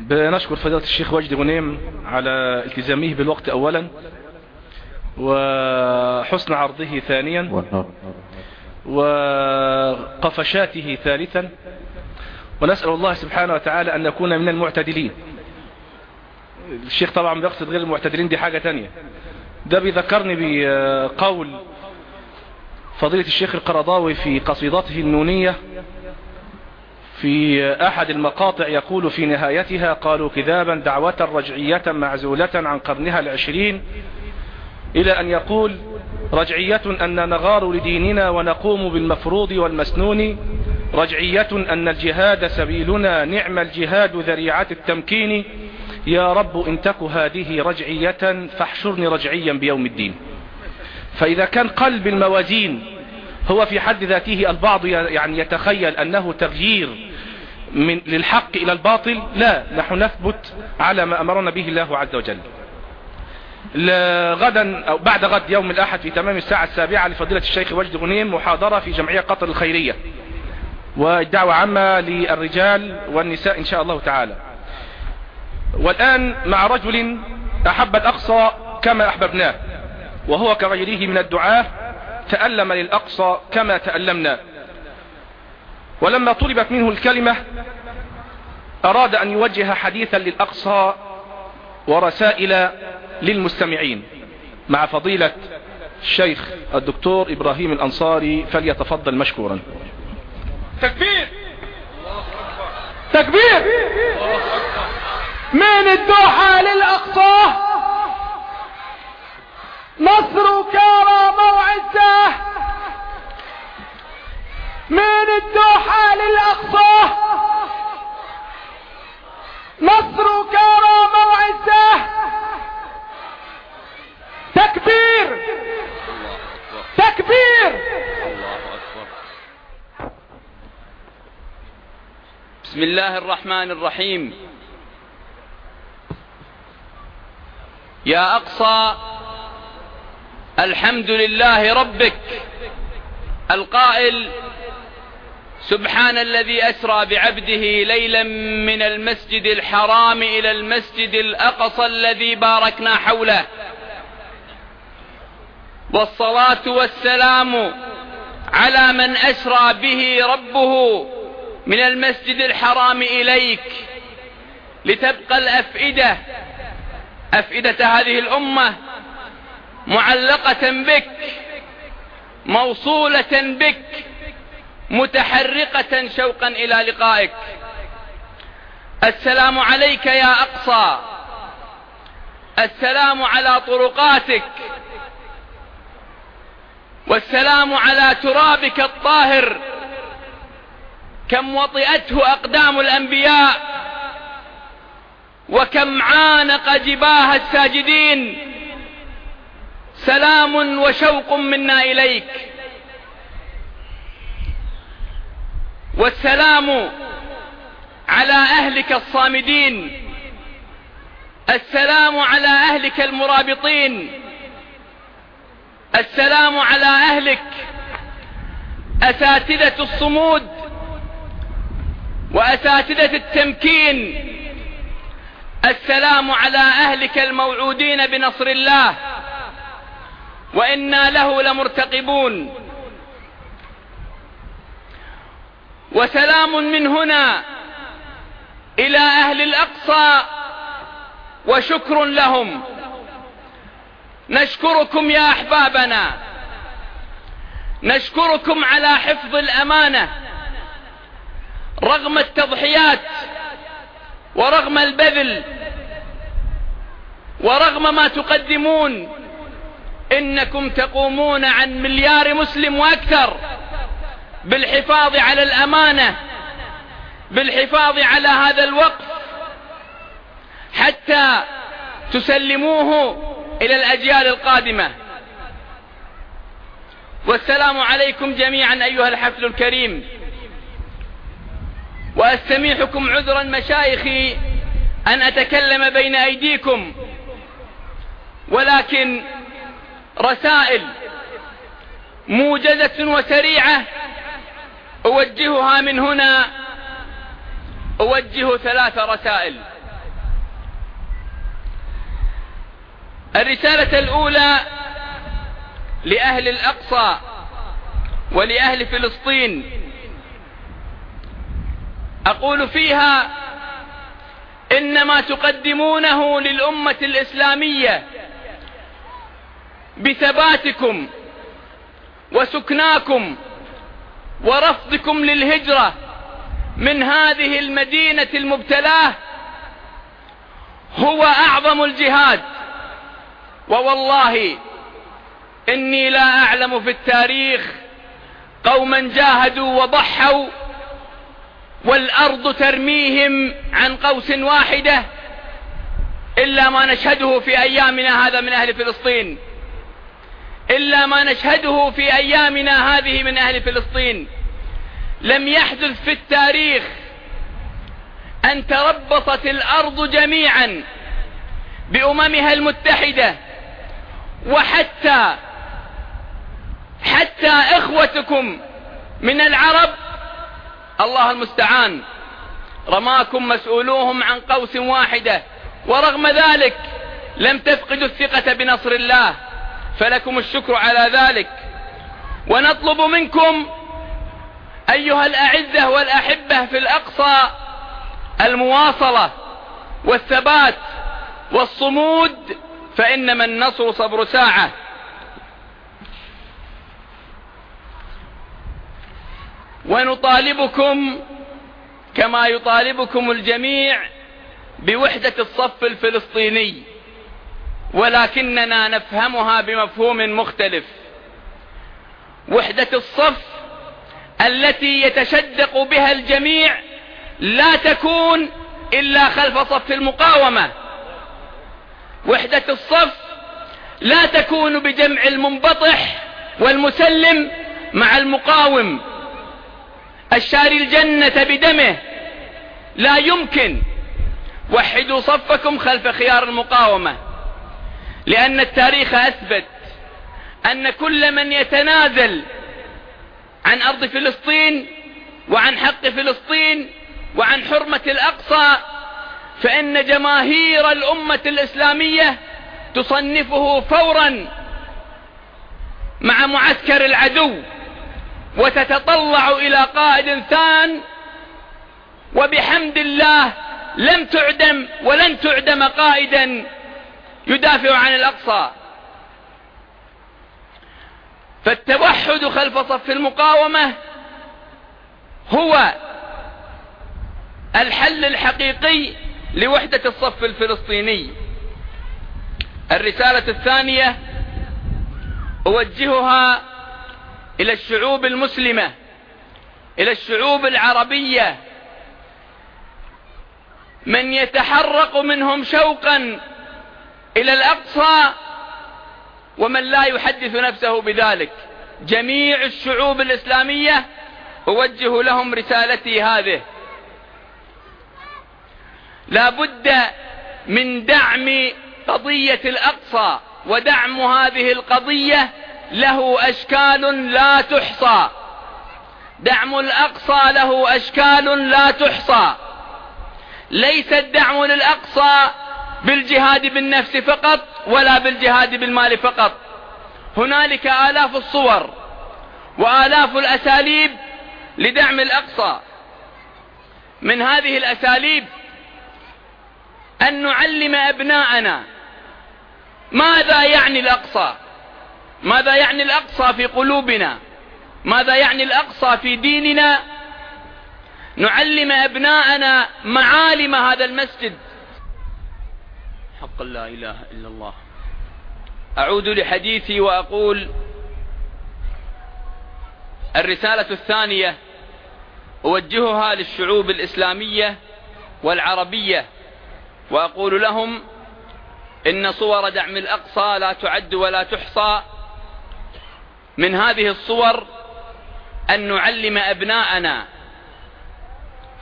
بنشكر فضيلة الشيخ وجدي غنيم على التزامه بالوقت اولا وحسن عرضه ثانيا وقفشاته ثالثا. ونسأل الله سبحانه وتعالى أن نكون من المعتدلين. الشيخ طبعا بيقصد غير المعتدلين دي حاجة تانية. ده بيذكرني بقول فضيلة الشيخ القرضاوي في قصيدته النونية في أحد المقاطع يقول في نهايتها قالوا كذابا دعوة رجعية معزولة عن قرنها العشرين إلى أن يقول رجعية أن نغار لديننا ونقوم بالمفروض والمسنون رجعية أن الجهاد سبيلنا نعم الجهاد ذريعة التمكين. يا رب إن تك هذه رجعية فاحشرني رجعيا بيوم الدين. فإذا كان قلب الموازين هو في حد ذاته البعض يعني يتخيل أنه تغيير من للحق إلى الباطل لا نحن نثبت على ما أمرنا به الله عز وجل. غدا أو بعد غد يوم الأحد في تمام الساعة السابعة لفضيلة الشيخ وجد غنيم محاضرة في جمعية قطر الخيرية. والدعوة عامة للرجال والنساء إن شاء الله تعالى. والآن مع رجل أحب الأقصى كما أحببناه وهو كغيره من الدعاة تألم للأقصى كما تألمنا. ولما طلبت منه الكلمة أراد أن يوجه حديثا للأقصى ورسائل للمستمعين مع فضيلة الشيخ الدكتور إبراهيم الأنصاري فليتفضل مشكورا. تكبير! تكبير! من الدوحة للأقصى! نصر كرم وعزة! من الدوحة للأقصى. نصر كرم وعزة. تكبير. تكبير. بسم الله الرحمن الرحيم. يا أقصى الحمد لله ربك القائل سبحان الذي أسرى بعبده ليلا من المسجد الحرام إلى المسجد الأقصى الذي باركنا حوله. والصلاة والسلام على من أسرى به ربه من المسجد الحرام إليك. لتبقى الأفئدة أفئدة هذه الأمة معلقة بك موصولة بك متحرقة شوقا إلى لقائك. السلام عليك يا أقصى. السلام على طرقاتك. والسلام على ترابك الطاهر. كم وطئته أقدام الأنبياء. وكم عانق جباه الساجدين. سلام وشوق منا إليك. والسلام على أهلك الصامدين. السلام على أهلك المرابطين. السلام على أهلك أساتذة الصمود وأساتذة التمكين. السلام على أهلك الموعودين بنصر الله. وإنا له لمرتقبون. وسلام من هنا إلى أهل الأقصى وشكر لهم. نشكركم يا أحبابنا. نشكركم على حفظ الأمانة رغم التضحيات ورغم البذل ورغم ما تقدمون. إنكم تقومون عن مليار مسلم وأكثر. بالحفاظ على الأمانة بالحفاظ على هذا الوقف حتى تسلموه إلى الأجيال القادمة. والسلام عليكم جميعا أيها الحفل الكريم. وأستميحكم عذرا مشايخي أن أتكلم بين أيديكم ولكن رسائل موجزة وسريعة أوجهها من هنا. أوجه ثلاث رسائل. الرسالة الأولى لأهل الأقصى ولأهل فلسطين. أقول فيها إن ما تقدمونه للأمة الإسلامية بثباتكم وسكناكم ورفضكم للهجرة من هذه المدينة المبتلاه هو أعظم الجهاد. ووالله إني لا أعلم في التاريخ قوما جاهدوا وضحوا والأرض ترميهم عن قوس واحدة إلا ما نشهده في أيامنا هذا من أهل فلسطين. إلا ما نشهده في أيامنا هذه من أهل فلسطين. لم يحدث في التاريخ أن تربصت الأرض جميعا بأممها المتحدة وحتى حتى إخوتكم من العرب. الله المستعان. رماكم مسؤولوهم عن قوس واحدة ورغم ذلك لم تفقدوا الثقة بنصر الله. فلكم الشكر على ذلك. ونطلب منكم أيها الأعزة والأحبة في الأقصى المواصلة والثبات والصمود فإنما النصر صبر ساعة. ونطالبكم كما يطالبكم الجميع بوحدة الصف الفلسطيني. ولكننا نفهمها بمفهوم مختلف. وحدة الصف التي يتشدق بها الجميع لا تكون إلا خلف صف المقاومة. وحدة الصف لا تكون بجمع المنبطح والمسلم مع المقاوم. الشاري الجنة بدمه لا يمكن. وحدوا صفكم خلف خيار المقاومة. لأن التاريخ أثبت أن كل من يتنازل عن أرض فلسطين وعن حق فلسطين وعن حرمة الأقصى فإن جماهير الأمة الإسلامية تصنفه فورا مع معسكر العدو وتتطلع إلى قائد ثان وبحمد الله لم تعدم ولن تعدم قائدا. يدافع عن الأقصى. فالتوحد خلف صف المقاومة هو الحل الحقيقي لوحدة الصف الفلسطيني. الرسالة الثانية أوجهها إلى الشعوب المسلمة إلى الشعوب العربية. من يتحرق منهم شوقا إلى الأقصى ومن لا يحدث نفسه بذلك. جميع الشعوب الإسلامية أوجه لهم رسالتي هذه. لا بد من دعم قضية الأقصى ودعم هذه القضية له أشكال لا تحصى. دعم الأقصى له أشكال لا تحصى. ليس الدعم للأقصى بالجهاد بالنفس فقط ولا بالجهاد بالمال فقط. هنالك آلاف الصور وآلاف الأساليب لدعم الأقصى. من هذه الأساليب أن نعلم أبناءنا ماذا يعني الأقصى. ماذا يعني الأقصى في قلوبنا. ماذا يعني الأقصى في ديننا. نعلم أبناءنا معالم هذا المسجد. حق لا إله إلا الله. أعود لحديثي وأقول الرسالة الثانية أوجهها للشعوب الإسلامية والعربية وأقول لهم إن صور دعم الأقصى لا تعد ولا تحصى. من هذه الصور أن نعلم أبناءنا.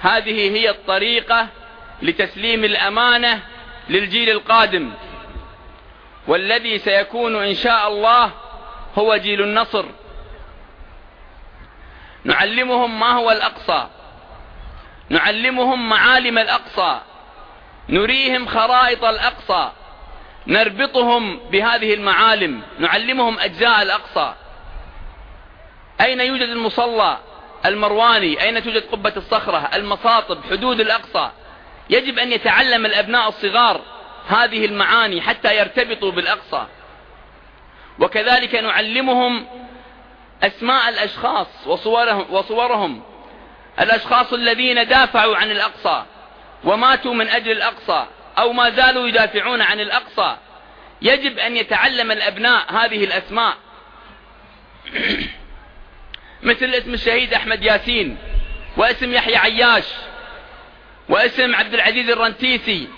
هذه هي الطريقة لتسليم الأمانة للجيل القادم. والذي سيكون إن شاء الله هو جيل النصر. نعلمهم ما هو الأقصى. نعلمهم معالم الأقصى. نريهم خرائط الأقصى. نربطهم بهذه المعالم. نعلمهم أجزاء الأقصى. أين يوجد المصلى؟ المرواني. أين توجد قبة الصخرة؟ المصاطب حدود الأقصى. يجب أن يتعلم الأبناء الصغار هذه المعاني حتى يرتبطوا بالأقصى. وكذلك نعلمهم أسماء الأشخاص وصورهم, وصورهم. الأشخاص الذين دافعوا عن الأقصى وماتوا من أجل الأقصى أو ما زالوا يدافعون عن الأقصى. يجب أن يتعلم الأبناء هذه الأسماء. مثل اسم الشهيد أحمد ياسين واسم يحيى عياش واسم عبد العزيز الرنتيسي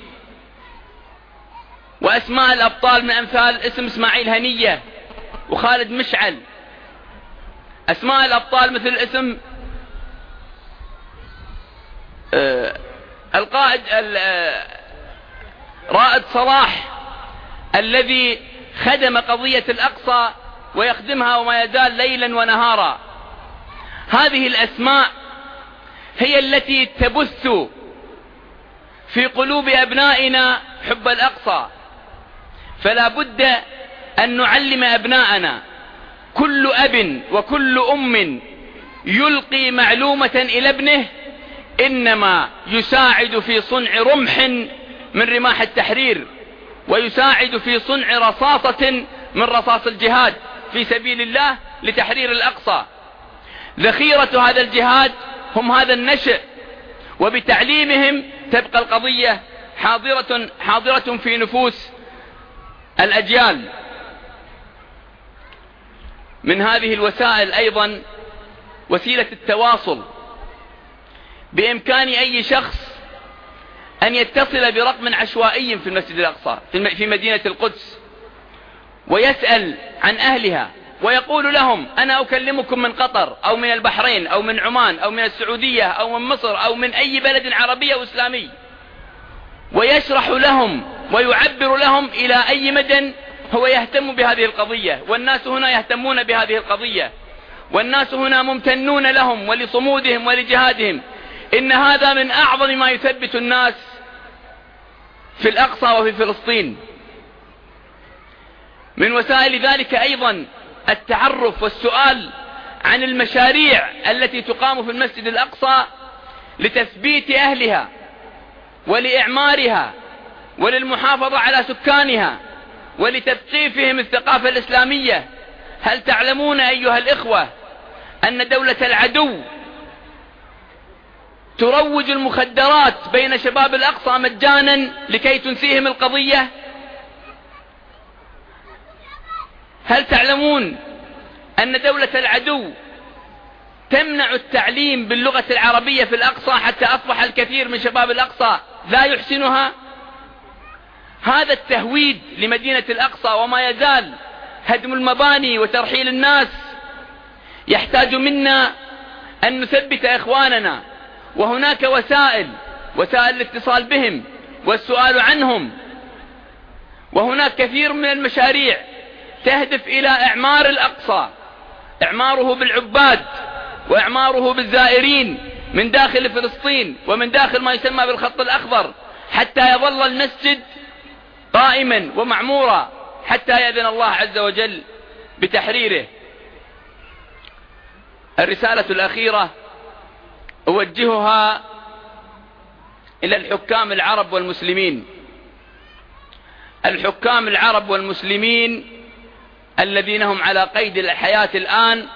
وأسماء الأبطال من أمثال اسم إسماعيل هنية وخالد مشعل. أسماء الأبطال مثل اسم آه، القائد آه، رائد صلاح الذي خدم قضية الأقصى ويخدمها وما يزال ليلا ونهارا. هذه الأسماء هي التي تبث في قلوب أبنائنا حب الأقصى. فلا بد أن نعلم أبناءنا. كل أب وكل أم يلقي معلومة إلى ابنه إنما يساعد في صنع رمح من رماح التحرير ويساعد في صنع رصاصة من رصاص الجهاد في سبيل الله لتحرير الأقصى. ذخيرة هذا الجهاد هم هذا النشء وبتعليمهم تبقى القضية حاضرة, حاضرة في نفوس الأجيال. من هذه الوسائل أيضا وسيلة التواصل. بإمكان أي شخص أن يتصل برقم عشوائي في المسجد الأقصى في مدينة القدس ويسأل عن أهلها. ويقول لهم أنا أكلمكم من قطر أو من البحرين أو من عمان أو من السعودية أو من مصر أو من أي بلد عربي أو إسلامي. ويشرح لهم ويعبر لهم إلى أي مدى هو يهتم بهذه القضية. والناس هنا يهتمون بهذه القضية. والناس هنا ممتنون لهم ولصمودهم ولجهادهم. إن هذا من أعظم ما يثبت الناس في الأقصى وفي فلسطين. من وسائل ذلك أيضا التعرف والسؤال عن المشاريع التي تقام في المسجد الأقصى لتثبيت أهلها ولإعمارها وللمحافظة على سكانها ولتثقيفهم الثقافة الإسلامية. هل تعلمون أيها الإخوة أن دولة العدو تروج المخدرات بين شباب الأقصى مجانا لكي تنسيهم القضية؟ هل تعلمون أن دولة العدو تمنع التعليم باللغة العربية في الأقصى حتى أصبح الكثير من شباب الأقصى لا يحسنها؟ هذا التهويد لمدينة الأقصى وما يزال هدم المباني وترحيل الناس يحتاج منا أن نثبت إخواننا وهناك وسائل وسائل الاتصال بهم والسؤال عنهم وهناك كثير من المشاريع تهدف إلى إعمار الأقصى. إعماره بالعباد وإعماره بالزائرين من داخل فلسطين ومن داخل ما يسمى بالخط الأخضر حتى يظل المسجد قائما ومعمورا حتى يأذن الله عز وجل بتحريره. الرسالة الأخيرة أوجهها إلى الحكام العرب والمسلمين. الحكام العرب والمسلمين الذين هم على قيد الحياة الآن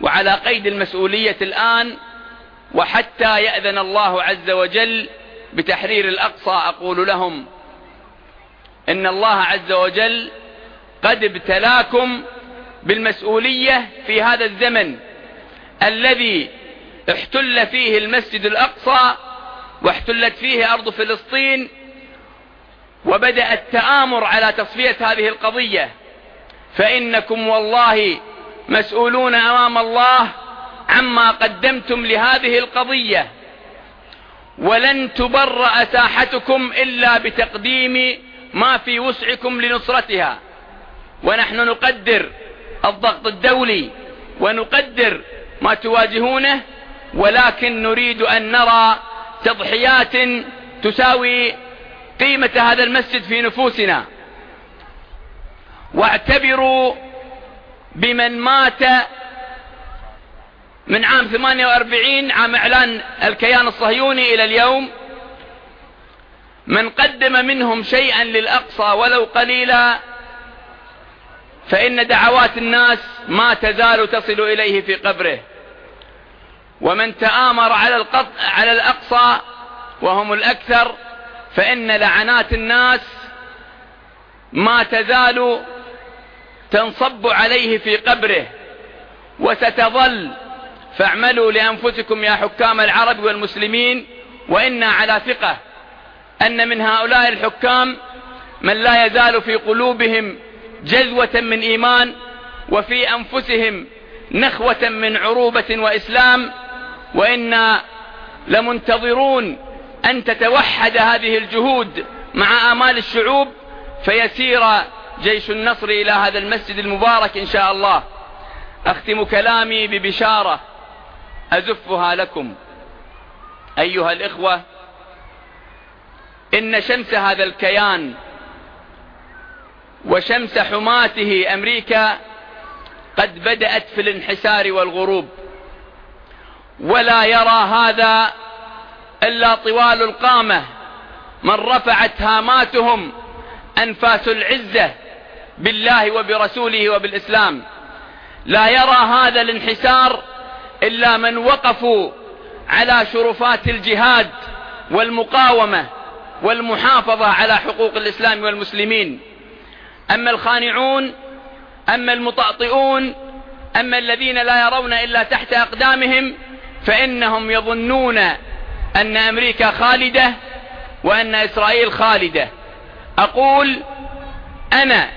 وعلى قيد المسؤولية الآن وحتى يأذن الله عز وجل بتحرير الأقصى أقول لهم إن الله عز وجل قد ابتلاكم بالمسؤولية في هذا الزمن الذي احتل فيه المسجد الأقصى واحتلت فيه أرض فلسطين وبدأ التآمر على تصفية هذه القضية. فإنكم والله مسؤولون أمام الله عما قدمتم لهذه القضية. ولن تبرأ ساحتكم إلا بتقديم ما في وسعكم لنصرتها. ونحن نقدر الضغط الدولي ونقدر ما تواجهونه ولكن نريد أن نرى تضحيات تساوي قيمة هذا المسجد في نفوسنا. واعتبروا بمن مات من عام 48 عام إعلان الكيان الصهيوني إلى اليوم من قدم منهم شيئا للأقصى ولو قليلا فإن دعوات الناس ما تزال تصل إليه في قبره. ومن تآمر على, القط... على الأقصى وهم الأكثر فإن لعنات الناس ما تزال تنصب عليه في قبره وستظل. فاعملوا لأنفسكم يا حكام العرب والمسلمين وإنا على ثقة أن من هؤلاء الحكام من لا يزال في قلوبهم جذوة من إيمان وفي أنفسهم نخوة من عروبة وإسلام. وإنا لمنتظرون أن تتوحد هذه الجهود مع آمال الشعوب فيسير جيش النصر إلى هذا المسجد المبارك إن شاء الله. أختم كلامي ببشارة. أزفها لكم. أيها الإخوة إن شمس هذا الكيان وشمس حماته أمريكا قد بدأت في الانحسار والغروب. ولا يرى هذا إلا طوال القامة. من رفعت هاماتهم أنفاس العزة بالله وبرسوله وبالإسلام. لا يرى هذا الانحسار إلا من وقفوا على شرفات الجهاد والمقاومة والمحافظة على حقوق الإسلام والمسلمين. أما الخانعون أما المطأطئون أما الذين لا يرون إلا تحت أقدامهم فإنهم يظنون أن أمريكا خالدة وأن إسرائيل خالدة. أقول أنا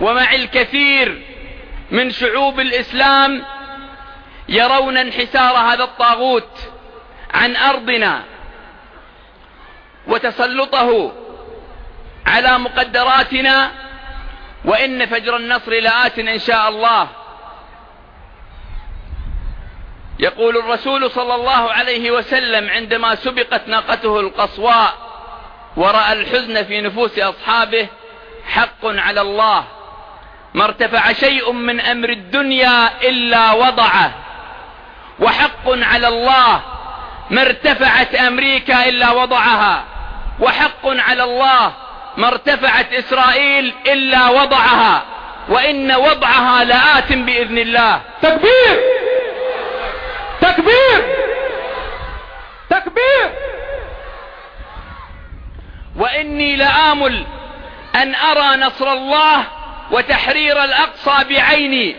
ومع الكثير من شعوب الإسلام يرون انحسار هذا الطاغوت عن أرضنا وتسلطه على مقدراتنا وإن فجر النصر لآت إن شاء الله. يقول الرسول صلى الله عليه وسلم عندما سبقت ناقته القصواء ورأى الحزن في نفوس أصحابه حق على الله. ما ارتفع شيء من أمر الدنيا إلا وضعه. وحق على الله ما ارتفعت أمريكا إلا وضعها. وحق على الله ما ارتفعت إسرائيل إلا وضعها. وإن وضعها لآت بإذن الله. تكبير! تكبير! تكبير! وإني لآمل أن أرى نصر الله وتحرير الأقصى بعيني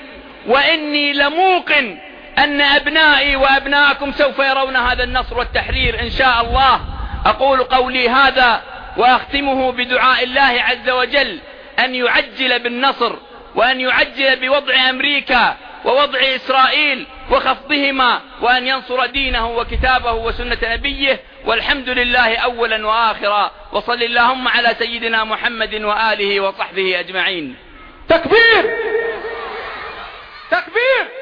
وإني لموقن أن أبنائي وأبناءكم سوف يرون هذا النصر والتحرير إن شاء الله. أقول قولي هذا وأختمه بدعاء الله عز وجل أن يعجل بالنصر وأن يعجل بوضع أمريكا ووضع إسرائيل وخفضهما وأن ينصر دينه وكتابه وسنة نبيه. والحمد لله أولا وآخرا وصل اللهم على سيدنا محمد وآله وصحبه أجمعين. تكبير! تكبير!